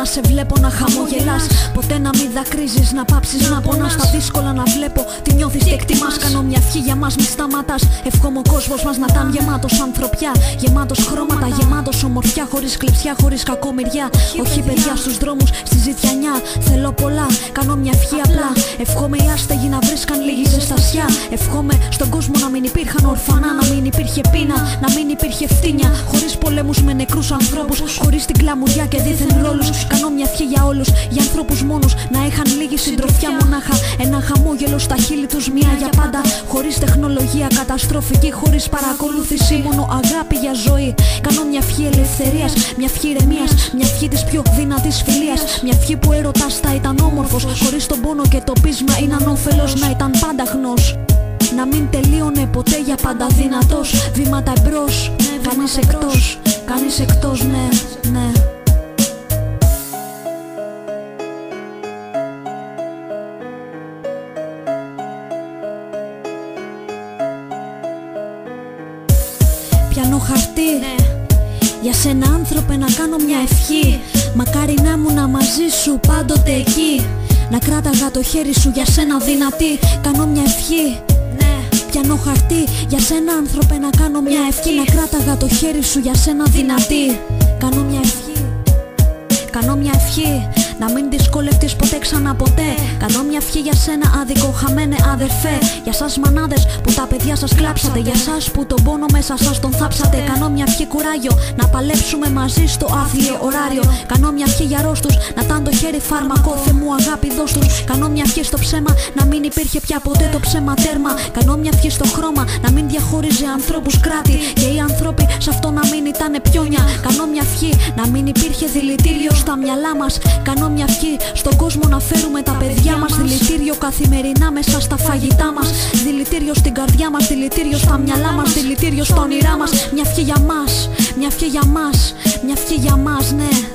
να σε βλέπω να χαμογελάς. Ποτέ να μην δακρύζεις, να πάψεις να πονάς. Τα δύσκολα να βλέπω, τι νιώθεις και εκτιμάς. Κάνω μια ευχή για μας, μη σταματάς. Εύχομαι ο κόσμος μας να ήταν γεμάτος ανθρωπιά. Γεμάτος χρώματα, γεμάτος ομορφιά. Χωρίς κλειψιά, χωρίς κακομοιριά. Όχι παιδιά. στους δρόμους, στη ζητιανιά. Θέλω πολλά, κάνω μια ευχή απλά. Εύχομαι οι άστεγοι να βρίσκαν λίγη ζεστασιά. Εύχομαι στον κόσμο να μην υπήρχαν ορφανά Να μην υπήρχε πείνα, να μην υπήρχε φτύνια. Χωρίς πολέμους με νεκρούς ανθρώπους Χωρίς την κλαμουριά και δίθεν ρόλους. Κάνω μια ευχή για όλους, για ανθρώπους μόνους. Να είχαν λίγη συντροφιά μονάχα. Ένα χαμόγελο στα χείλη τους μία για πάντα. Χωρίς τεχνολογία καταστροφική Χωρίς παρακολούθηση. Μόνο αγάπη για ζωή. Κάνω μια ευχή ελευθερίας, μια ευχή ηρεμίας Μια ευχή της πιο δυνατής φιλίας. Μια ευχή που έρωτας θα ήταν όμορφος. Χωρίς τον πόνο και το πείσμα είναι ανώφελος να ήταν πάντα γνός. Να μην τελείωνε ποτέ για πάντα δυνατός. Βήματα εμπρός, κανείς εκτός, κανείς εκτός, ναι, ναι Πιάνω χαρτί. Για σένα άνθρωπε να κάνω μια ευχή. Μακάρι να ήμουν μαζί σου πάντοτε εκεί. Να κράταγα το χέρι σου για σένα δυνατή. Κάνω μια ευχή. Πιάνω χαρτί. Για σένα άνθρωπε να κάνω μια ευχή. Να κράταγα το χέρι σου για σένα δυνατή. Κάνω μια ευχή. Κάνω μια ευχή να μην δυσκολευτείς ποτέ ξανά ποτέ. Κάνω μια ευχή για σένα άδικο χαμένε αδερφέ. Για σας μανάδες που τα παιδιά σας κλάψατε. Για σας που τον πόνο μέσα σας τον θάψατε. Κάνω μια ευχή κουράγιο να παλέψουμε μαζί στο άθλιο ωράριο. Κάνω μια ευχή για ρόστους να τάν το χέρι φάρμακο. Θε μου αγάπη δώσ' τους. Κάνω μια ευχή στο ψέμα να μην υπήρχε πια ποτέ το ψέμα τέρμα. Κάνω μια ευχή στο χρώμα να μην διαχωρίζει ανθρώπους κράτη. Και οι άνθρωποι σε αυτό να μην ήταν πιόνια. Κάνω μια ευχή να μην υπήρχε δηλητήριο στα μυαλά μας. Κάνω μια ευχή στον κόσμο να φέρουμε τα παιδιά μας. Δηλητήριο καθημερινά μέσα στα φαγητά μας. Δηλητήριο στην καρδιά μας, δηλητήριο στα μυαλά μας Δηλητήριο στα όνειρά μας. Μια ευχή για μας, μια ευχή για μας, μια ευχή για μας, ναι, ναι